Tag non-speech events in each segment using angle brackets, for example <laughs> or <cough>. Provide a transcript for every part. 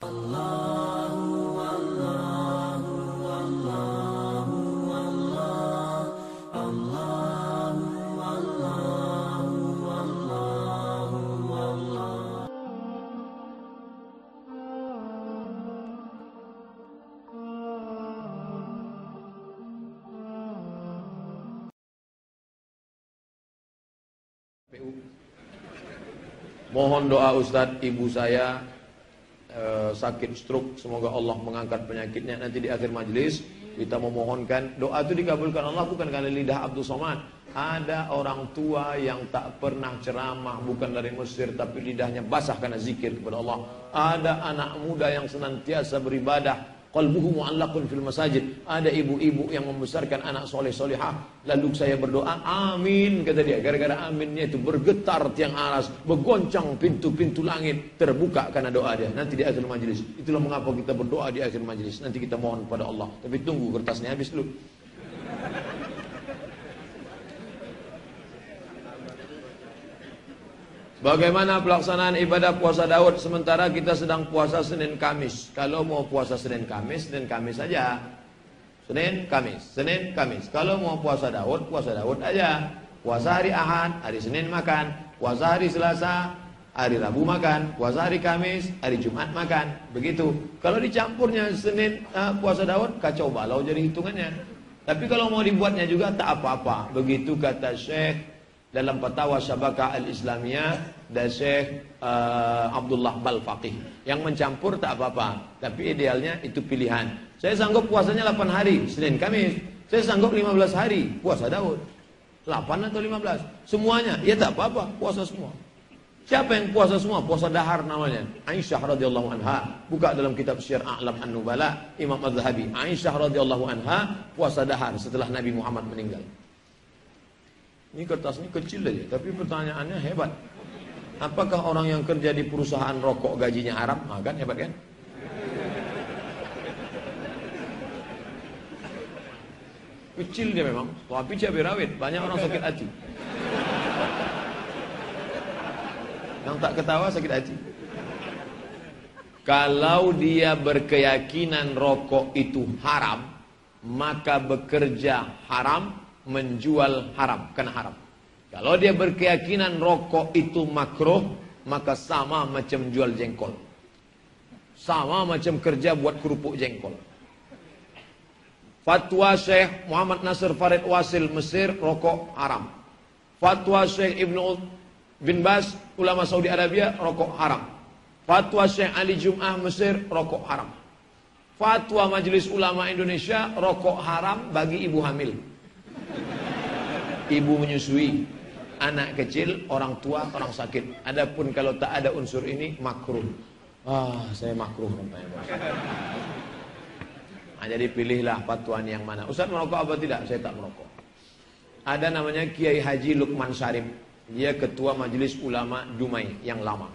Mohon doa Ustadz, ibu saya eh, sakit stroke, semoga Allah mengangkat penyakitnya nanti di akhir majelis. Kita memohonkan doa itu dikabulkan Allah bukan karena lidah Abdul Somad. Ada orang tua yang tak pernah ceramah bukan dari Mesir tapi lidahnya basah karena zikir kepada Allah. Ada anak muda yang senantiasa beribadah Qalbuhu mu'allaqun fil masajid. Ada ibu-ibu yang membesarkan anak soleh solehah. Lalu saya berdoa, amin kata dia. Gara-gara aminnya itu bergetar tiang aras, bergoncang pintu-pintu langit terbuka karena doa dia. Nanti di akhir majlis. Itulah mengapa kita berdoa di akhir majlis. Nanti kita mohon pada Allah. Tapi tunggu kertasnya habis dulu. Bagaimana pelaksanaan ibadah puasa Daud sementara kita sedang puasa Senin Kamis? Kalau mau puasa Senin Kamis, Senin Kamis saja. Senin Kamis, Senin Kamis. Kalau mau puasa Daud, puasa Daud aja. Puasa hari Ahad, hari Senin makan. Puasa hari Selasa, hari Rabu makan. Puasa hari Kamis, hari Jumat makan. Begitu. Kalau dicampurnya Senin uh, puasa Daud, kacau balau jadi hitungannya. Tapi kalau mau dibuatnya juga tak apa-apa. Begitu kata Syekh dalam fatwa Syabaka Al-Islamiyah dan Syekh uh, Abdullah Balfaqih. Yang mencampur tak apa-apa, tapi idealnya itu pilihan. Saya sanggup puasanya 8 hari, Senin Kamis. Saya sanggup 15 hari, puasa Daud. 8 atau 15, semuanya. Ya tak apa-apa, puasa semua. Siapa yang puasa semua? Puasa dahar namanya. Aisyah radhiyallahu anha. Buka dalam kitab Syiar A'lam An-Nubala, Imam Az-Zahabi. Aisyah radhiyallahu anha puasa dahar setelah Nabi Muhammad meninggal. Ini kertas ini kecil aja, tapi pertanyaannya hebat. Apakah orang yang kerja di perusahaan rokok gajinya haram? Nah, kan hebat kan? Kecil dia memang, tapi cabai rawit. Banyak orang sakit hati. Yang tak ketawa sakit hati. Kalau dia berkeyakinan rokok itu haram, maka bekerja haram, menjual haram, kena haram. Kalau dia berkeyakinan rokok itu makruh, maka sama macam jual jengkol. Sama macam kerja buat kerupuk jengkol. Fatwa Syekh Muhammad Nasir Farid Wasil Mesir, rokok haram. Fatwa Syekh Ibnu bin Bas, ulama Saudi Arabia, rokok haram. Fatwa Syekh Ali Jum'ah Mesir, rokok haram. Fatwa Majelis Ulama Indonesia, rokok haram bagi ibu hamil ibu menyusui, anak kecil, orang tua, orang sakit. Adapun kalau tak ada unsur ini makruh. Ah, saya makruh Nah, jadi pilihlah patuan yang mana. Ustaz merokok apa tidak? Saya tak merokok. Ada namanya Kiai Haji Lukman Sarim. Dia ketua majelis ulama Dumai yang lama.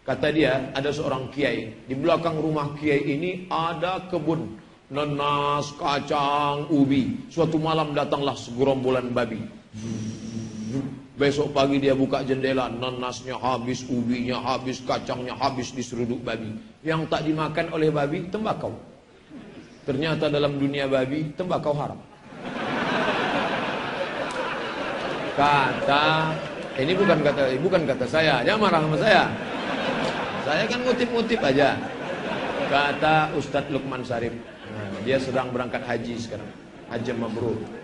Kata dia, ada seorang kiai. Di belakang rumah kiai ini ada kebun. Nenas, kacang, ubi. Suatu malam datanglah segerombolan babi. Besok pagi dia buka jendela, nanasnya habis, ubinya habis, kacangnya habis diseruduk babi. Yang tak dimakan oleh babi, tembakau. Ternyata dalam dunia babi, tembakau haram. Kata, ini bukan kata bukan kata saya, jangan marah sama saya. Saya kan ngutip-ngutip aja. Kata Ustadz Lukman Sarif, nah, dia sedang berangkat haji sekarang, haji mabrur.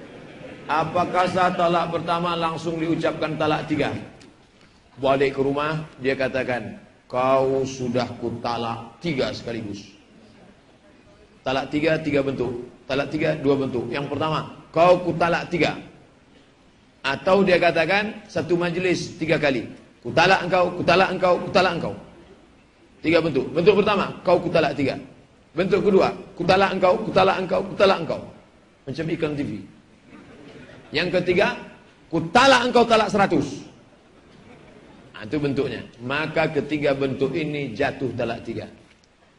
Apakah saat talak pertama langsung diucapkan talak tiga? Balik ke rumah, dia katakan, kau sudah ku talak tiga sekaligus. Talak tiga, tiga bentuk. Talak tiga, dua bentuk. Yang pertama, kau ku talak tiga. Atau dia katakan, satu majlis tiga kali. Ku talak engkau, ku talak engkau, ku talak engkau. Tiga bentuk. Bentuk pertama, kau ku talak tiga. Bentuk kedua, ku talak engkau, ku talak engkau, ku talak engkau. Macam iklan TV. Yang ketiga, ku talak engkau talak seratus. Nah, itu bentuknya. Maka ketiga bentuk ini jatuh talak tiga.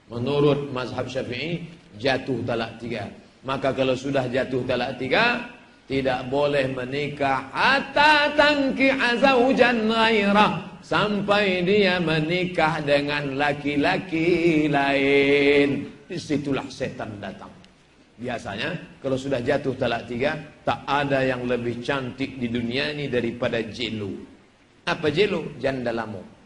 Menurut mazhab syafi'i, jatuh talak tiga. Maka kalau sudah jatuh talak tiga, tidak boleh menikah hatta tangki azaujan ghairah sampai dia menikah dengan laki-laki lain. Di situlah setan datang. Biasanya kalau sudah jatuh talak tiga, tak ada yang lebih cantik di dunia ini daripada jelo. Apa jelo? Janda lamuk.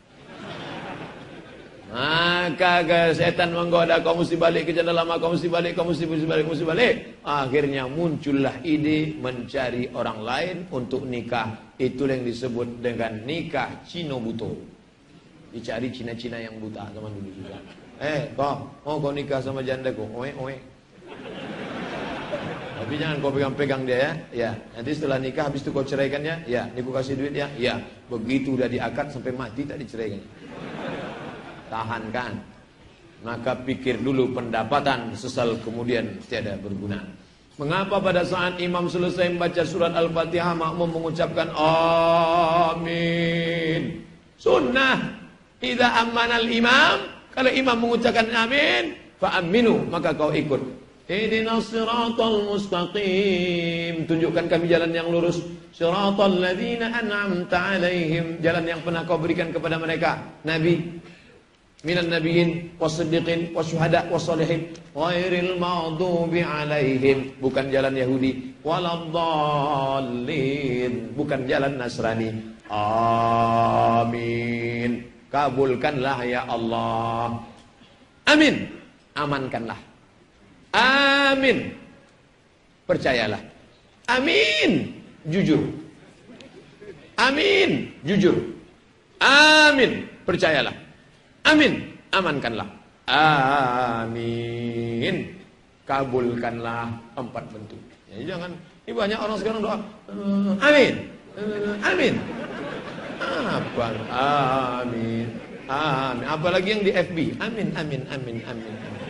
Maka setan menggoda kau mesti balik ke janda lama, kau mesti balik, kau mesti balik, kau mesti balik. Akhirnya muncullah ide mencari orang lain untuk nikah. Itu yang disebut dengan nikah Cino buto. Dicari Cina-Cina yang buta zaman dulu juga. Eh kau, mau kau nikah sama janda kau? Oe, oe. Tapi jangan kau pegang-pegang dia ya. Ya, nanti setelah nikah habis itu kau ceraikan ya. Ya, ini kau kasih duit ya. Ya, begitu udah diakad sampai mati tak diceraikan tahankan. Maka pikir dulu pendapatan sesal kemudian tiada berguna. Mengapa pada saat imam selesai membaca surat Al-Fatihah makmum mengucapkan amin. Sunnah. Idza amana al-imam, kalau imam mengucapkan amin, fa aminu, maka kau ikut. Ihdinas siratal mustaqim. Tunjukkan kami jalan yang lurus. Siratal ladzina an'amta alaihim. Jalan yang pernah kau berikan kepada mereka. Nabi, minan nabiyyin wasiddiqin wasyuhada wassalihin. Ghairil maghdubi alaihim. Bukan jalan Yahudi. Waladdallin. Bukan jalan Nasrani. Amin. Kabulkanlah ya Allah. Amin. Amankanlah amin percayalah amin jujur amin jujur amin percayalah Amin. Amankanlah. Amin. Kabulkanlah empat bentuk. Jadi ya, jangan, ini banyak orang sekarang doa. Uh, amin. Uh, amin. Apa? Amin. Amin. Apalagi yang di FB. Amin, amin, amin, amin. amin.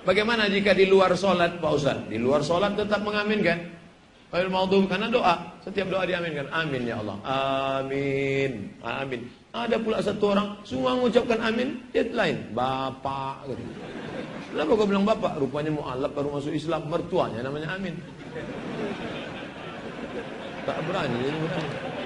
Bagaimana jika di luar sholat Pak Ustaz? Di luar sholat tetap mengaminkan. Air maudhu karena doa. Setiap doa diaminkan. Amin ya Allah. Amin. Amin. Ada pula satu orang semua mengucapkan amin, dia. Bapak gitu. Kenapa kau bilang bapak? Rupanya mu'alaf baru masuk Islam, mertuanya namanya amin. Tak berani, berani.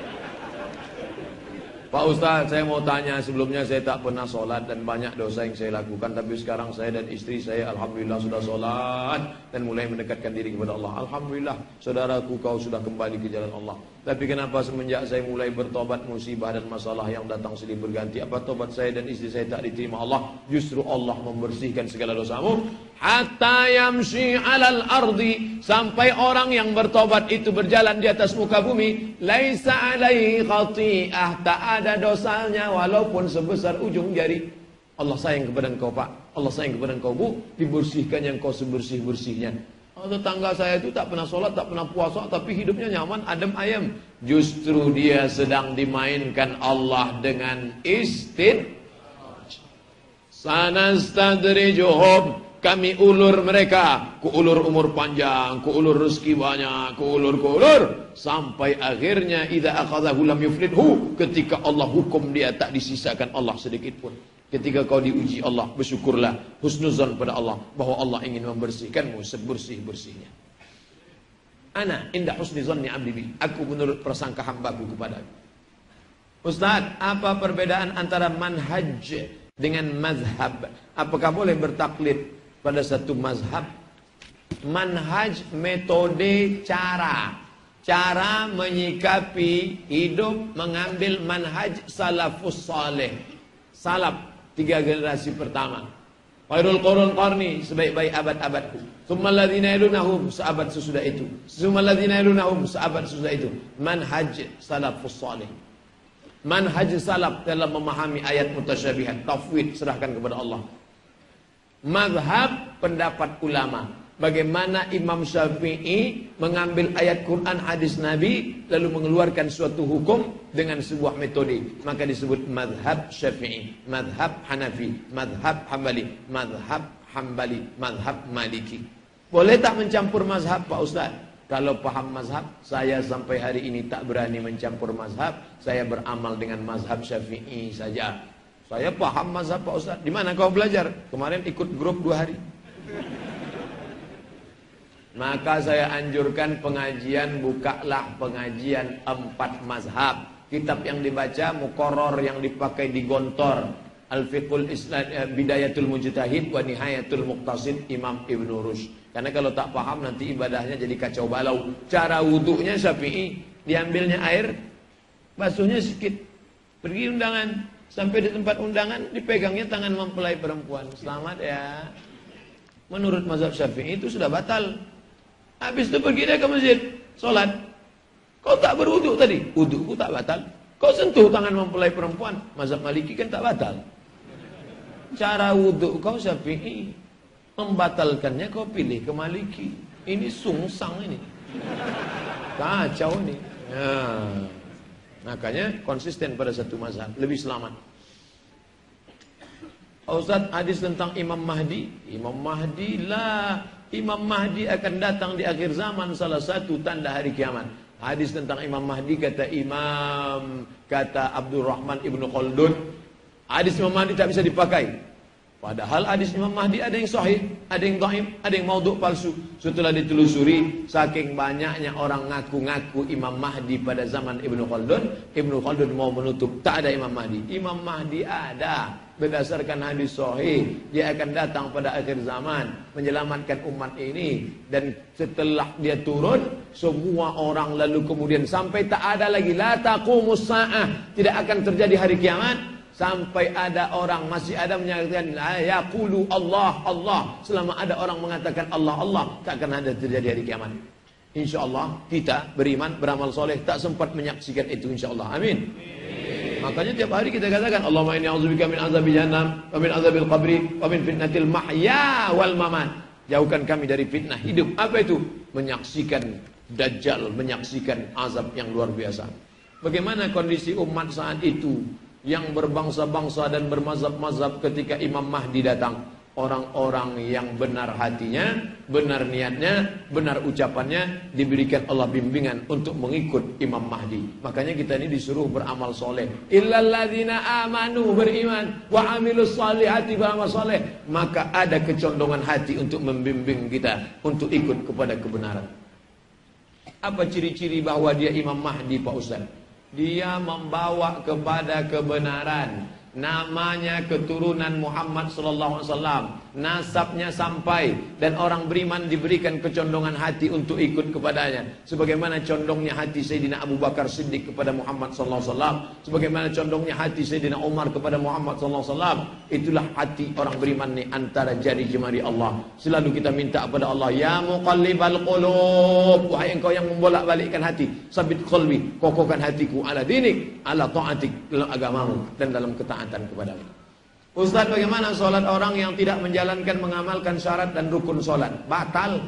Pak Ustaz, saya mau tanya sebelumnya saya tak pernah sholat dan banyak dosa yang saya lakukan. Tapi sekarang saya dan istri saya Alhamdulillah sudah sholat dan mulai mendekatkan diri kepada Allah. Alhamdulillah, saudaraku kau sudah kembali ke jalan Allah. Tapi kenapa semenjak saya mulai bertobat musibah dan masalah yang datang silih berganti? Apa tobat saya dan istri saya tak diterima Allah? Justru Allah membersihkan segala dosamu. Hatta yamshi alal ardi. Sampai orang yang bertobat itu berjalan di atas muka bumi. Laisa alaihi khati'ah. Tak ada dosanya walaupun sebesar ujung jari. Allah sayang kepada engkau pak. Allah sayang kepada engkau bu. Dibersihkan yang kau sebersih-bersihnya tetangga saya itu tak pernah sholat, tak pernah puasa, tapi hidupnya nyaman, adem ayam. Justru dia sedang dimainkan Allah dengan istid. Sanastadrijuhum. Kami ulur mereka, kuulur umur panjang, kuulur rezeki banyak, kuulur kuulur sampai akhirnya idza akhadhahu lam yuflidhu ketika Allah hukum dia tak disisakan Allah sedikit pun. Ketika kau diuji Allah, bersyukurlah husnuzan pada Allah bahwa Allah ingin membersihkanmu sebersih-bersihnya. Ana indah husnuzanni abdi bi. Aku menurut prasangka hambaku kepada Ustaz, apa perbedaan antara manhaj dengan mazhab? Apakah boleh bertaklid pada satu mazhab? Manhaj metode cara cara menyikapi hidup mengambil manhaj salafus saleh salaf Tiga generasi pertama. Khairul qurun qarni sebaik-baik abad-abadku. Tsummal ladzina yalunahum seabad sesudah itu. Tsummal ladzina yalunahum seabad sesudah itu. Manhaj salafus salih. Manhaj salaf dalam memahami ayat mutasyabihat, tafwid serahkan kepada Allah. Mazhab pendapat ulama bagaimana Imam Syafi'i mengambil ayat Quran hadis Nabi lalu mengeluarkan suatu hukum dengan sebuah metode. Maka disebut madhab Syafi'i madhab Hanafi madhab Hambali madhab Hambali madhab Maliki. Boleh tak mencampur mazhab Pak Ustaz? Kalau paham mazhab saya sampai hari ini tak berani mencampur mazhab. Saya beramal dengan mazhab Syafi'i saja. Saya paham mazhab Pak Ustaz. Di mana kau belajar? Kemarin ikut grup dua hari Maka saya anjurkan pengajian bukalah pengajian empat mazhab. Kitab yang dibaca mukoror yang dipakai di gontor. Al-Fiqhul eh, Bidayatul Mujtahid wa Nihayatul Muqtasid Imam Ibn Rushd. Karena kalau tak paham nanti ibadahnya jadi kacau balau. Cara wuduknya Syafi'i, diambilnya air, basuhnya sedikit. Pergi undangan, sampai di tempat undangan dipegangnya tangan mempelai perempuan. Selamat ya. Menurut mazhab Syafi'i itu sudah batal. Habis itu pergi dia ke masjid, sholat. Kau tak berwuduk tadi? Wudukku tak batal. Kau sentuh tangan mempelai perempuan. Mazhab Maliki kan tak batal. Cara wuduk kau Syafi'i. Membatalkannya kau pilih ke Maliki. Ini sungsang ini. Kacau ini. Ya. Makanya konsisten pada satu mazhab. Lebih selamat. Ustaz hadis tentang Imam Mahdi. Imam Mahdi lah Imam Mahdi akan datang di akhir zaman salah satu tanda hari kiamat. Hadis tentang Imam Mahdi kata Imam kata Abdurrahman Ibnu Khaldun. Hadis Imam Mahdi tak bisa dipakai. Padahal hadis Imam Mahdi ada yang sahih, ada yang dhaif, ada yang maudhu palsu. Setelah ditelusuri, saking banyaknya orang ngaku-ngaku Imam Mahdi pada zaman Ibnu Khaldun, Ibnu Khaldun mau menutup. Tak ada Imam Mahdi. Imam Mahdi ada. Berdasarkan hadis sahih dia akan datang pada akhir zaman menyelamatkan umat ini. Dan setelah dia turun semua orang lalu kemudian sampai tak ada lagi. La taqumus saah. Tidak akan terjadi hari kiamat sampai ada orang masih ada menyatakan la yaqulu Allah Allah selama ada orang mengatakan Allah Allah tak akan ada terjadi hari kiamat insyaallah kita beriman beramal soleh tak sempat menyaksikan itu insyaallah amin Makanya tiap hari kita katakan Allahumma inni a'udzubika min azabi jahannam wa min azabil qabri wa min fitnatil mahya wal mamat. Jauhkan kami dari fitnah hidup. Apa itu? Menyaksikan dajjal, menyaksikan azab yang luar biasa. Bagaimana kondisi umat saat itu yang berbangsa-bangsa dan bermazhab-mazhab ketika Imam Mahdi datang? orang-orang yang benar hatinya, benar niatnya, benar ucapannya diberikan Allah bimbingan untuk mengikut Imam Mahdi. Makanya kita ini disuruh beramal soleh. Illalladzina amanu beriman wa amilus salihati beramal soleh. Maka ada kecondongan hati untuk membimbing kita untuk ikut kepada kebenaran. Apa ciri-ciri bahwa dia Imam Mahdi Pak Ustaz? Dia membawa kepada kebenaran namanya keturunan Muhammad sallallahu alaihi wasallam. Nasabnya sampai dan orang beriman diberikan kecondongan hati untuk ikut kepadanya. Sebagaimana condongnya hati Sayyidina Abu Bakar Siddiq kepada Muhammad sallallahu alaihi wasallam sebagaimana condongnya hati Sayyidina Umar kepada Muhammad sallallahu alaihi wasallam itulah hati orang beriman ni antara jari jemari Allah. Selalu kita minta kepada Allah ya muqallibal qulub wahai engkau yang membolak-balikkan hati sabit qalbi kokohkan hatiku ala dinik ala taatik dalam agamamu dan dalam ketaatan ketaatan kepadamu. Ustaz bagaimana sholat orang yang tidak menjalankan mengamalkan syarat dan rukun sholat? Batal.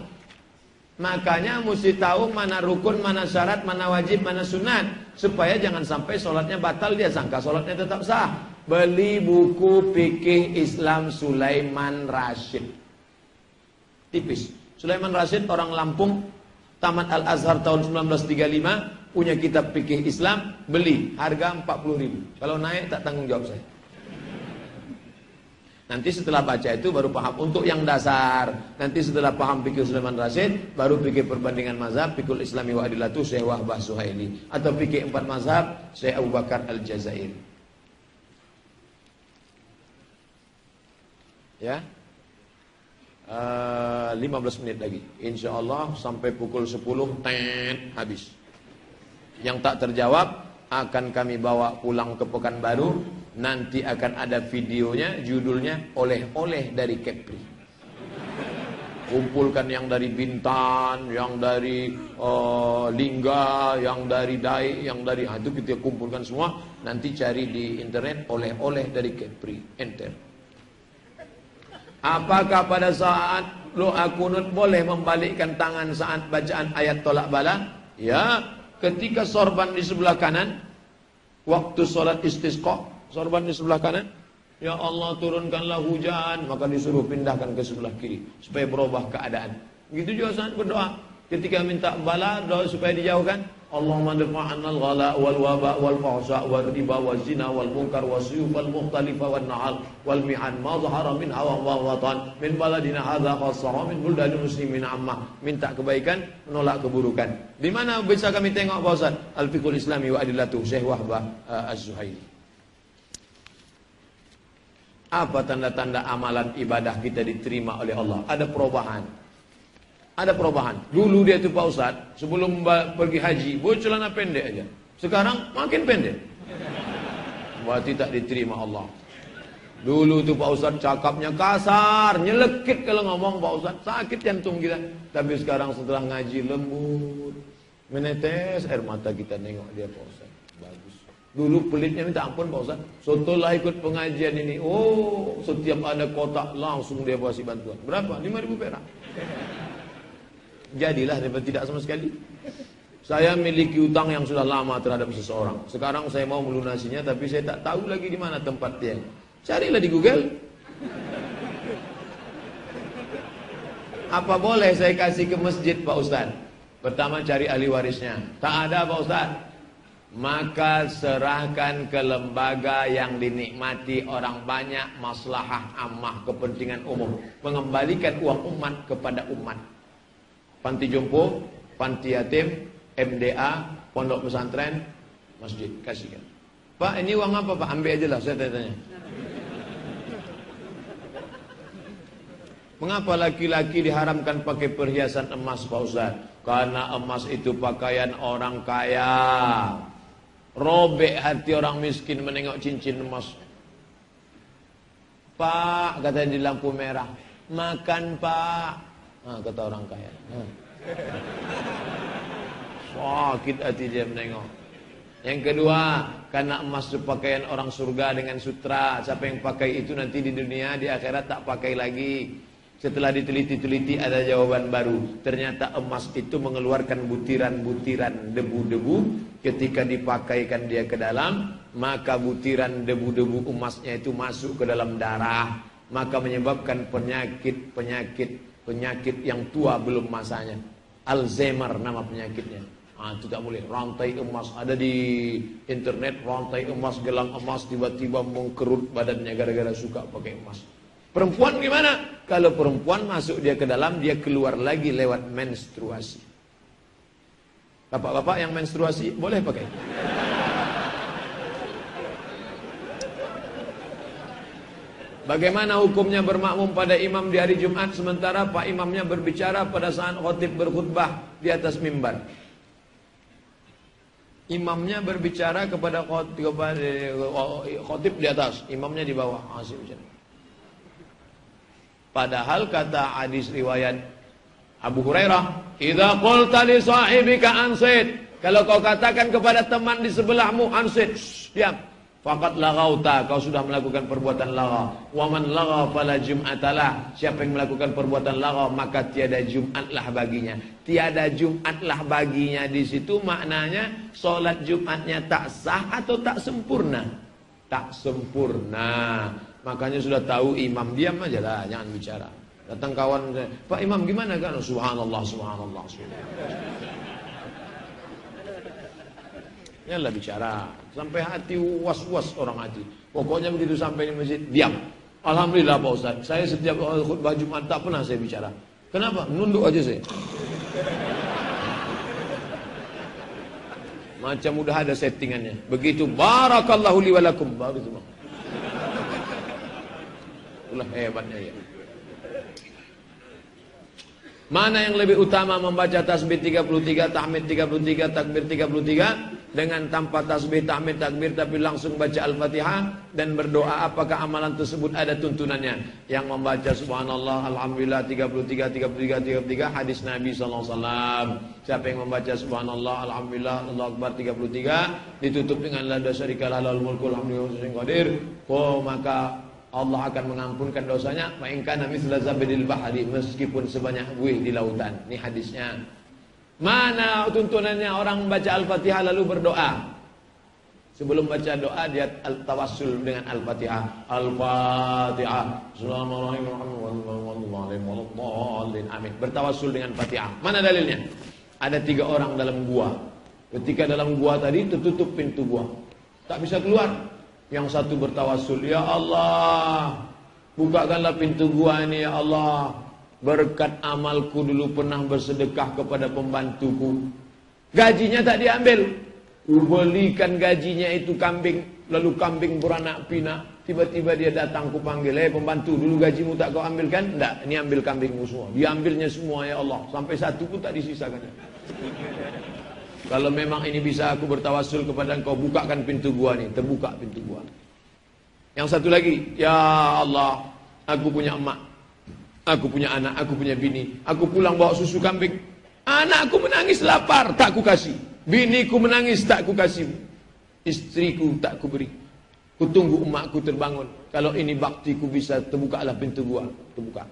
Makanya mesti tahu mana rukun, mana syarat, mana wajib, mana sunat. Supaya jangan sampai sholatnya batal, dia sangka sholatnya tetap sah. Beli buku fikih Islam Sulaiman Rashid. Tipis. Sulaiman Rashid orang Lampung, tamat Al-Azhar tahun 1935, punya kitab fikih Islam, beli harga 40 ribu. Kalau naik tak tanggung jawab saya. Nanti setelah baca itu baru paham untuk yang dasar. Nanti setelah paham fikih Sulaiman Rasid, baru fikih perbandingan mazhab, fikul Islami wa adilatu Syekh Wahbah Suhaili atau fikih empat mazhab Syekh Abu Bakar Al-Jazair. Ya. Uh, eh, 15 menit lagi. Insya Allah sampai pukul 10 ten habis. Yang tak terjawab akan kami bawa pulang ke Pekanbaru. Nanti akan ada videonya judulnya oleh-oleh dari Kepri. Kumpulkan yang dari Bintan yang dari uh, Lingga yang dari Dai yang dari ah, itu kita kumpulkan semua. Nanti cari di internet oleh-oleh dari Kepri. Enter. Apakah pada saat lo akunut boleh membalikkan tangan saat bacaan ayat tolak bala? Ya ketika sorban di sebelah kanan, waktu sholat istisqa, sorban di sebelah kanan, Ya Allah turunkanlah hujan, maka disuruh pindahkan ke sebelah kiri supaya berubah keadaan. Begitu juga saat berdoa. Ketika minta bala, doa supaya dijauhkan, Allahumma dafa'anna al-ghala wal waba wal fahsya wal riba wal zina wal munkar wal suyub wal mukhtalifa wal na'al wal mi'an ma zahara min hawa wa muslimin amma. Kebaikan menolak keburukan. Di mana bisa kami tengok Pak Ustaz? Al-Fiqhul Islami wa Adillatu Syekh Wahbah uh, Az-Zuhaili. Apa tanda-tanda amalan ibadah kita diterima oleh Allah? Ada perubahan ada perubahan. Dulu dia itu Pak Ustaz, sebelum pergi haji, boleh celana pendek aja. Sekarang makin pendek. Berarti tak diterima Allah. Dulu tu Pak Ustaz cakapnya kasar, nyelekit kalau ngomong Pak Ustaz, sakit jantung kita. Tapi sekarang setelah ngaji lembut, menetes air mata kita nengok dia Pak. Bagus. Dulu pelitnya minta ampun Pak Ustaz. Setelah ikut pengajian ini, oh setiap ada kotak langsung dia kasih bantuan. Berapa? 5000 perak jadilah daripada tidak sama sekali. Saya memiliki utang yang sudah lama terhadap seseorang. Sekarang saya mau melunasinya tapi saya tak tahu lagi di mana tempat dia. Carilah di Google. Apa boleh saya kasih ke masjid Pak Ustaz? Pertama cari ahli warisnya. Tak ada Pak Ustaz. Maka serahkan ke lembaga yang dinikmati orang banyak maslahah ammah kepentingan umum. Mengembalikan uang umat kepada umat panti jompo, panti yatim, MDA, pondok pesantren, masjid, kasihkan. Pak, ini uang apa Pak? Ambil aja lah, saya tanya. Mengapa laki-laki diharamkan pakai perhiasan emas Pak Ustaz? Karena emas itu pakaian orang kaya. Robek hati orang miskin menengok cincin emas. Pak, katanya di lampu merah. Makan Pak. Ha, kata orang kaya. Ha. <laughs> Sakit hati dia menengok. Yang kedua, karena emas itu pakaian orang surga dengan sutra. Siapa yang pakai itu nanti di dunia, di akhirat tak pakai lagi. Setelah diteliti-teliti ada jawaban baru. Ternyata emas itu mengeluarkan butiran-butiran debu-debu. Ketika dipakaikan dia ke dalam, maka butiran debu-debu emasnya itu masuk ke dalam darah. Maka menyebabkan penyakit-penyakit penyakit yang tua belum masanya. Alzheimer nama penyakitnya. Ah, itu boleh. Rantai emas ada di internet, rantai emas, gelang emas tiba-tiba mengkerut badannya gara-gara suka pakai emas. Perempuan gimana? Kalau perempuan masuk dia ke dalam, dia keluar lagi lewat menstruasi. Bapak-bapak yang menstruasi boleh pakai. Bagaimana hukumnya bermakmum pada imam di hari Jumat sementara Pak Imamnya berbicara pada saat khotib berkhutbah di atas mimbar. Imamnya berbicara kepada khotib, khotib di atas, imamnya di bawah. Asik Padahal kata hadis riwayat Abu Hurairah, "Idza qulta li sahibika ansit." Kalau kau katakan kepada teman di sebelahmu ansit, diam. Fakat lagauta kau sudah melakukan perbuatan laga. Waman laga fala jum'atalah. Siapa yang melakukan perbuatan laga maka tiada Jumatlah baginya. Tiada Jumatlah baginya di situ maknanya solat Jumatnya tak sah atau tak sempurna. Tak sempurna. Makanya sudah tahu imam diam aja lah, jangan bicara. Datang kawan saya, Pak Imam gimana kan? Subhanallah, subhanallah, subhanallah. lah bicara. Sampai hati was-was orang haji. Pokoknya begitu sampai di masjid, diam. Alhamdulillah Pak Ustaz. Saya setiap khutbah Jumat tak pernah saya bicara. Kenapa? Nunduk aja saya. Macam udah ada settingannya. Begitu barakallahu li walakum. Baru itu. Itulah hebatnya ya. Mana yang lebih utama membaca tasbih 33, tahmid 33, takbir 33 dengan tanpa tasbih, tahmid, takbir tapi langsung baca Al-Fatihah dan berdoa apakah amalan tersebut ada tuntunannya? Yang membaca subhanallah alhamdulillah 33 33 33 hadis Nabi wasallam. Siapa yang membaca subhanallah alhamdulillah Allahu akbar 33 ditutup dengan la syarikalah mulku alhamdulillah qadir. Oh maka Allah akan mengampunkan dosanya ma'inka nami zabidil bahari meskipun sebanyak buih di lautan ini hadisnya Mana tuntunannya orang membaca Al-Fatihah lalu berdoa? Sebelum baca doa dia tawassul dengan Al-Fatihah. Al-Fatihah. Amin. Bertawassul dengan Fatihah. Mana dalilnya? Ada tiga orang dalam gua. Ketika dalam gua tadi tertutup pintu gua. Tak bisa keluar. Yang satu bertawasul, Ya Allah, bukakanlah pintu gua ini ya Allah. Berkat amalku dulu pernah bersedekah kepada pembantuku. Gajinya tak diambil. Belikan gajinya itu kambing. Lalu kambing beranak pinak. Tiba-tiba dia datang ku panggil, eh pembantu dulu gajimu tak kau ambilkan? Tidak, ini ambil kambingmu semua. Diambilnya semua ya Allah. Sampai satu pun tak disisakan. Kalau memang ini bisa aku bertawasul kepada engkau, bukakan pintu gua ni. Terbuka pintu gua. Yang satu lagi, ya Allah, aku punya emak. Aku punya anak, aku punya bini. Aku pulang bawa susu kambing. Anakku menangis lapar, tak ku kasih. Biniku menangis, tak ku kasih. Istriku tak ku beri. Kutunggu emakku terbangun. Kalau ini baktiku bisa terbukalah pintu gua. Terbuka.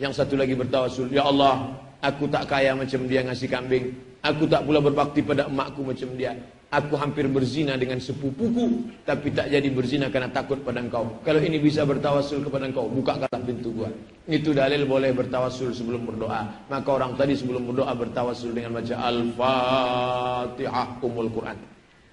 Yang satu lagi bertawasul. Ya Allah, aku tak kaya macam dia ngasih kambing. Aku tak pula berbakti pada emakku macam dia. Aku hampir berzina dengan sepupuku. Tapi tak jadi berzina karena takut pada engkau. Kalau ini bisa bertawasul kepada engkau. Bukakanlah pintu gua. Itu dalil boleh bertawasul sebelum berdoa. Maka orang tadi sebelum berdoa bertawasul dengan baca Al-Fatihah Umul Quran.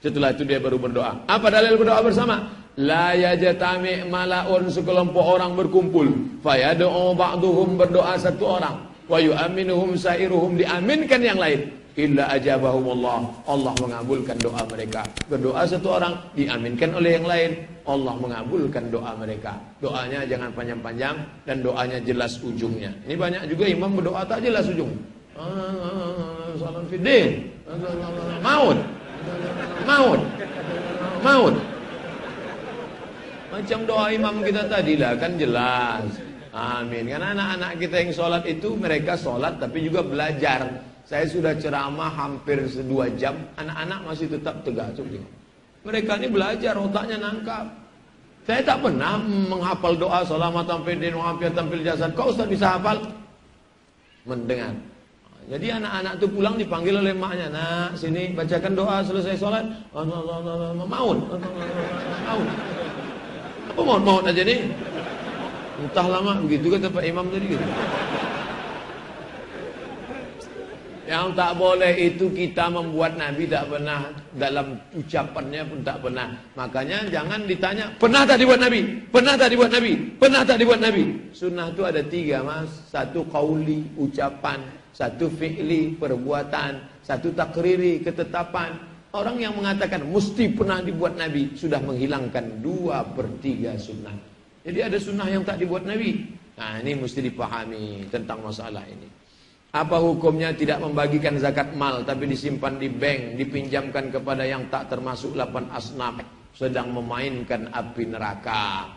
Setelah itu dia baru berdoa. Apa dalil berdoa bersama? La yajtami malaun sekelompok orang berkumpul. Fayad'u ba'duhum berdoa satu orang. Wa yu'minuhum sairuhum diaminkan yang lain. Illa ajabahum Allah. Allah mengabulkan doa mereka. Berdoa satu orang diaminkan oleh yang lain. Allah mengabulkan doa mereka. Doanya jangan panjang-panjang dan doanya jelas ujungnya. Ini banyak juga imam berdoa tak jelas ujung. Salam fidin. Maut maut maut macam doa imam kita tadi lah kan jelas amin karena anak-anak kita yang sholat itu mereka sholat tapi juga belajar saya sudah ceramah hampir dua jam anak-anak masih tetap tegak mereka ini belajar otaknya nangkap saya tak pernah menghafal doa selamat tampil din wafiyat tampil jasad kok Ustaz bisa hafal mendengar jadi anak-anak itu pulang dipanggil oleh maknya. Nak, sini bacakan doa selesai sholat. Maut. Maut. Apa maut-maut aja nih? Entah lama begitu kan Pak Imam tadi gitu. Yang tak boleh itu kita membuat Nabi tak pernah dalam ucapannya pun tak pernah. Makanya jangan ditanya, pernah tak dibuat Nabi? Pernah tak dibuat Nabi? Pernah tak dibuat Nabi? Sunnah itu ada tiga mas. Satu kauli, ucapan. Satu fi'li, perbuatan. Satu takriri, ketetapan. Orang yang mengatakan mesti pernah dibuat Nabi sudah menghilangkan dua per tiga sunnah. Jadi ada sunnah yang tak dibuat Nabi. Nah ini mesti dipahami tentang masalah ini. Apa hukumnya tidak membagikan zakat mal tapi disimpan di bank, dipinjamkan kepada yang tak termasuk 8 asnaf sedang memainkan api neraka.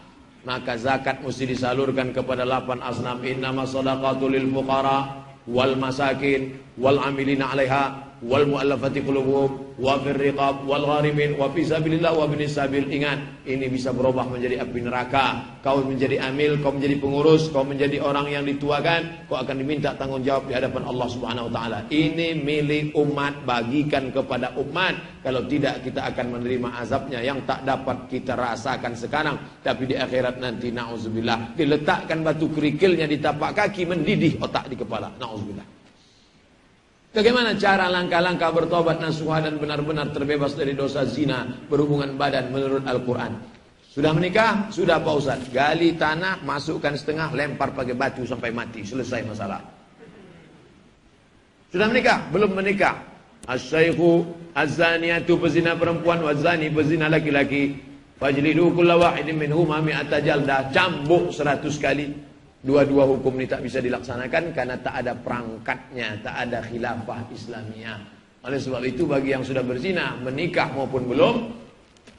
Maka zakat mesti disalurkan kepada 8 asnaf. Innama sadaqatu lil fuqara wal masakin wal amilina 'alaiha wal muallafati qulubuhum wa fir riqab wal gharimin wa fi sabilillah wa bin sabil. Ingat ini bisa berubah menjadi api neraka. Kau menjadi amil kau menjadi pengurus kau menjadi orang yang dituakan kau akan diminta tanggung jawab di hadapan Allah Subhanahu wa taala. Ini milik umat bagikan kepada umat. Kalau tidak kita akan menerima azabnya yang tak dapat kita rasakan sekarang. Tapi di akhirat nanti nauzubillah diletakkan batu kerikilnya di tapak kaki mendidih otak di kepala. Nauzubillah Bagaimana cara langkah-langkah bertobat nasuha dan benar-benar terbebas dari dosa zina berhubungan badan menurut Al-Quran? Sudah menikah? Sudah Pak Ustaz. Gali tanah, masukkan setengah, lempar pakai batu sampai mati. Selesai masalah. Sudah menikah? Belum menikah. Az-zaniyatu pezina perempuan wazani pezina laki-laki. Fajlidu kulla wahidin minhuma mi'ata jaldah. Cambuk seratus kali. Dua-dua hukum ini tak bisa dilaksanakan karena tak ada perangkatnya, tak ada khilafah Islamiyah. Oleh sebab itu bagi yang sudah berzina, menikah maupun belum,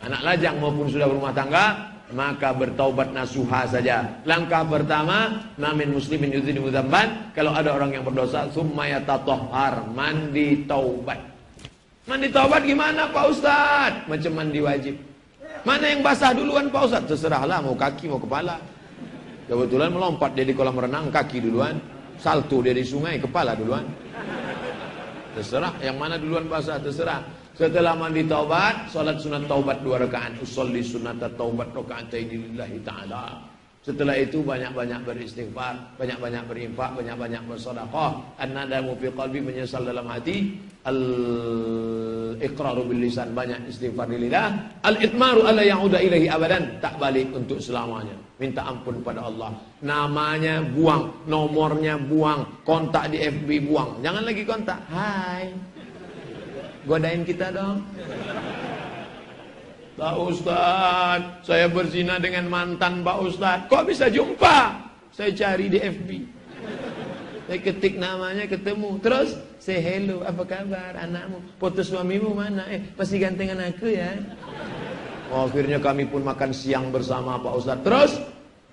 anak lajang maupun sudah berumah tangga, maka bertaubat nasuha saja. Langkah pertama, namin muslimin yuzini mudamban, kalau ada orang yang berdosa, summa yatatohar, mandi taubat. Mandi taubat gimana Pak Ustaz? Macam mandi wajib. Mana yang basah duluan Pak Ustaz? Terserahlah, mau kaki, mau kepala. Kebetulan melompat dia di kolam renang kaki duluan, salto dia di sungai kepala duluan. Terserah yang mana duluan basah terserah. Setelah mandi taubat, salat sunat taubat dua rakaat. Usolli sunat taubat rakaat lillahi taala. Setelah itu banyak-banyak beristighfar, banyak-banyak berinfak, banyak-banyak bersedekah. An-nadamu fi qalbi menyesal dalam hati. Al-iqraru bil lisan banyak istighfar di lidah. Al-itmaru alla ya'uda ilahi abadan, tak balik untuk selamanya. Minta ampun pada Allah. Namanya buang, nomornya buang, kontak di FB buang. Jangan lagi kontak. Hai. Godain kita dong. Pak Ustaz, saya berzina dengan mantan Pak Ustaz. Kok bisa jumpa? Saya cari di FB. Saya ketik namanya ketemu. Terus say hello, apa kabar anakmu? Foto suamimu mana? Eh, pasti gantengan aku ya. Oh, akhirnya kami pun makan siang bersama Pak Ustaz. Terus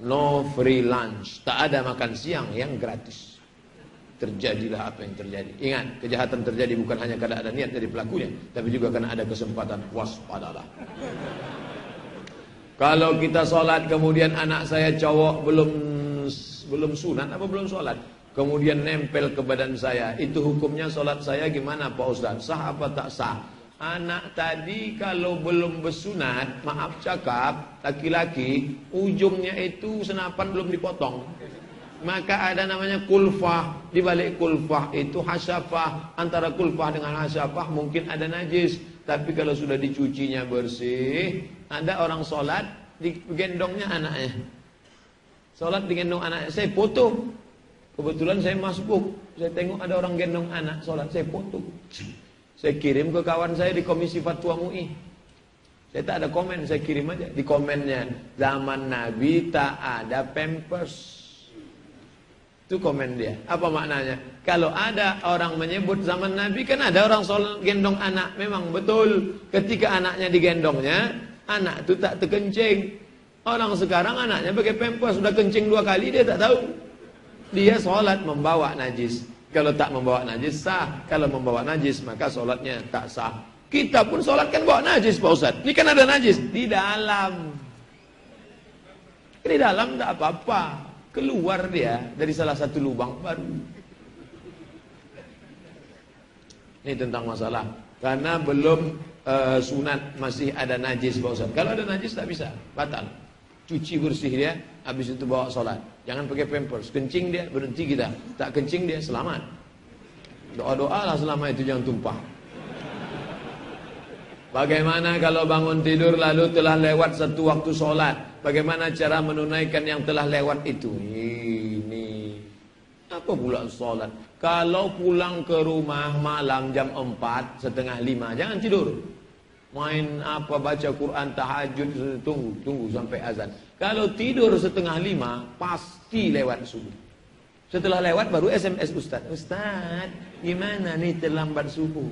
no free lunch. Tak ada makan siang yang gratis terjadilah apa yang terjadi. Ingat, kejahatan terjadi bukan hanya karena ada niat dari pelakunya, tapi juga karena ada kesempatan waspadalah. Kalau kita sholat kemudian anak saya cowok belum belum sunat apa belum sholat, kemudian nempel ke badan saya, itu hukumnya sholat saya gimana Pak Ustaz? Sah apa tak sah? Anak tadi kalau belum bersunat, maaf cakap, laki-laki, ujungnya itu senapan belum dipotong maka ada namanya kulfah. Di balik kulfah itu hasyafah antara kulfah dengan hasyafah mungkin ada najis. Tapi kalau sudah dicucinya bersih ada orang sholat digendongnya anaknya. Sholat digendong anaknya saya foto kebetulan saya masuk saya tengok ada orang gendong anak sholat. Saya foto saya kirim ke kawan saya di komisi fatwa MUI saya tak ada komen. Saya kirim aja di komennya. Zaman Nabi tak ada pampers itu komen dia. Apa maknanya? Kalau ada orang menyebut zaman Nabi kan ada orang soal gendong anak. Memang betul. Ketika anaknya digendongnya, anak itu tak terkencing. Orang sekarang anaknya pakai pempes sudah kencing dua kali dia tak tahu. Dia sholat membawa najis. Kalau tak membawa najis sah. Kalau membawa najis maka sholatnya tak sah. Kita pun sholat kan bawa najis Pak Ustaz. Ini kan ada najis di dalam. Di dalam tak apa-apa keluar dia dari salah satu lubang baru. Ini tentang masalah karena belum uh, sunat masih ada najis Ustaz. Kalau ada najis tak bisa, batal. Cuci bersih dia, habis itu bawa sholat. Jangan pakai pampers, kencing dia berhenti kita. Tak kencing dia selamat. Doa-doa lah selama itu jangan tumpah. Bagaimana kalau bangun tidur lalu telah lewat satu waktu sholat Bagaimana cara menunaikan yang telah lewat itu? Ini apa pula solat? Kalau pulang ke rumah malam jam 4 setengah 5 jangan tidur. Main apa baca Quran tahajud tunggu tunggu sampai azan. Kalau tidur setengah 5 pasti lewat subuh. Setelah lewat baru SMS Ustaz. Ustaz, gimana nih terlambat subuh?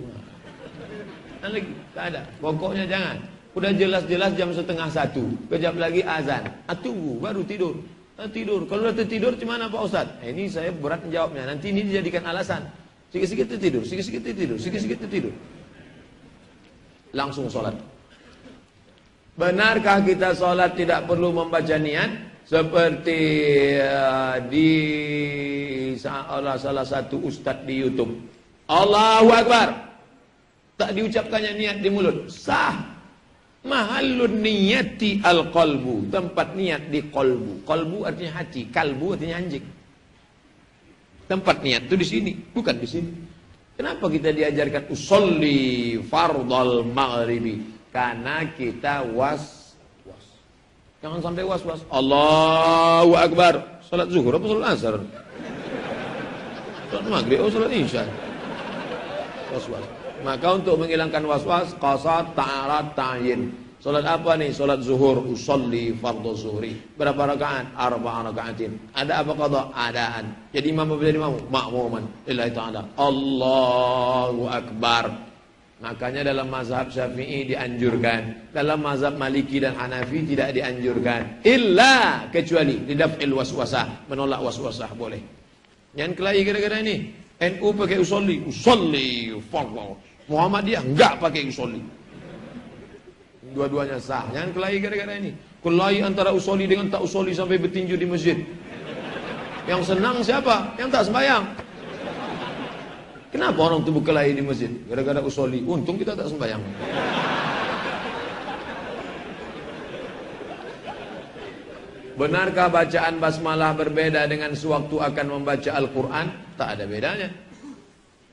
Nah, lagi tak ada. Pokoknya jangan. Udah jelas-jelas jam setengah satu. Kejap lagi azan. Ah, tunggu, baru tidur. Ah, tidur. Kalau udah tertidur, gimana Pak Ustaz? Eh, ini saya berat menjawabnya. Nanti ini dijadikan alasan. Sikit-sikit tertidur, sikit-sikit tertidur, sikit-sikit tertidur. Langsung sholat. Benarkah kita sholat tidak perlu membaca niat? Seperti uh, di salah, salah satu ustadz di Youtube. Allahu Akbar. Tak diucapkannya niat di mulut. Sah. Mahallun niyati al qalbu tempat niat di qalbu. Qalbu artinya hati, kalbu artinya anjing. Tempat niat itu di sini, bukan di sini. Kenapa kita diajarkan usolli fardal maghribi? Karena kita was was. Jangan sampai was was. Allahu akbar. Salat zuhur apa salat asar? Salat maghrib atau salat isya? Was was. Maka untuk menghilangkan was-was, qasad, ta'arat, ta'yin. Salat apa nih? Salat zuhur, usolli fardhu zuhri. Berapa rakaat? Arba rakaatin. Ada apa qada? Adaan. Jadi imam apa jadi imam? Makmuman. Lillahi ta'ala. Allahu Akbar. Makanya dalam mazhab syafi'i dianjurkan. Dalam mazhab maliki dan hanafi tidak dianjurkan. Illa kecuali didaf'il waswasah. Menolak waswasah boleh. Yang kelahi gara-gara ini. NU pakai usolli. Usolli fardhu Muhammadiyah enggak pakai usoli. Dua-duanya sah. Jangan kelahi gara-gara ini. Kelahi antara usoli dengan tak usoli sampai bertinju di masjid. Yang senang siapa? Yang tak sembahyang. Kenapa orang tubuh kelahi di masjid? Gara-gara usoli. Untung kita tak sembahyang. Benarkah bacaan basmalah berbeda dengan sewaktu akan membaca Al-Quran? Tak ada bedanya.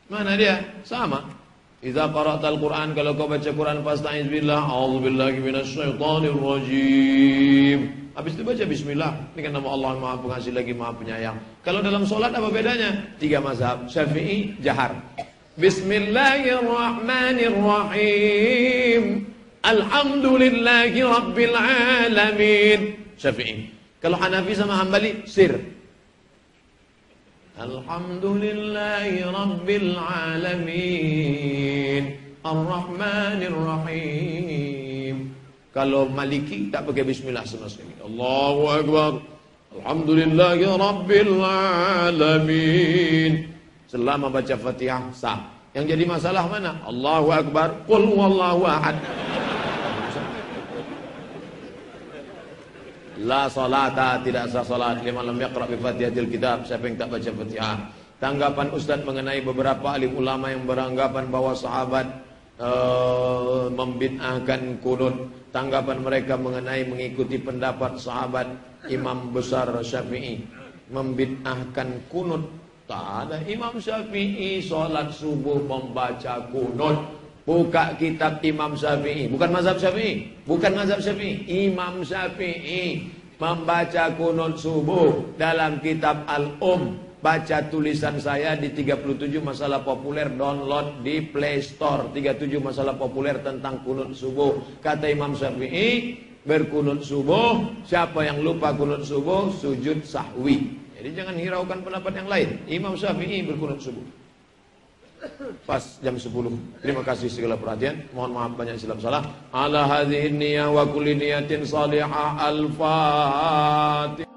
Mana dia? Sama. Idza qara'tal Qur'an kalau kau baca Quran fasta'iz billah, a'udzubillahi minasyaitonir rajim. Habis itu baca bismillah. Kan nama Allah Maha Pengasih lagi Maha Penyayang. Kalau dalam solat apa bedanya? Tiga mazhab. Syafi'i jahar. Bismillahirrahmanirrahim. Alhamdulillahi rabbil alamin. Syafi'i. Kalau Hanafi sama Hambali sir. Alhamdulillahi Rabbil Alamin Ar-Rahmanir Rahim Kalau Maliki tak pakai bismillah sama sekali Allahu Akbar Alhamdulillahi Rabbil Alamin Selama baca Fatihah sah Yang jadi masalah mana? Allahu Akbar Qul Wallahu Ahad La salata tidak sah salat liman lam yaqra bi Fatihatil Kitab siapa yang tak baca Fatihah. Tanggapan Ustaz mengenai beberapa alim ulama yang beranggapan bahwa sahabat uh, membid'ahkan kunut. Tanggapan mereka mengenai mengikuti pendapat sahabat Imam besar Syafi'i membid'ahkan kunut. Tak ada Imam Syafi'i salat subuh membaca kunut. Buka kitab Imam Syafi'i, bukan mazhab Syafi'i, bukan mazhab Syafi'i, Imam Syafi'i membaca kunut subuh dalam kitab Al-Um. Baca tulisan saya di 37 masalah populer download di Play Store. 37 masalah populer tentang kunut subuh. Kata Imam Syafi'i, berkunut subuh, siapa yang lupa kunut subuh, sujud sahwi. Jadi jangan hiraukan pendapat yang lain. Imam Syafi'i berkunut subuh pas jam 10. Terima kasih segala perhatian. Mohon maaf banyak silap salah. Ala hadhihi niyah wa kulli niyatin salihah al-fatih.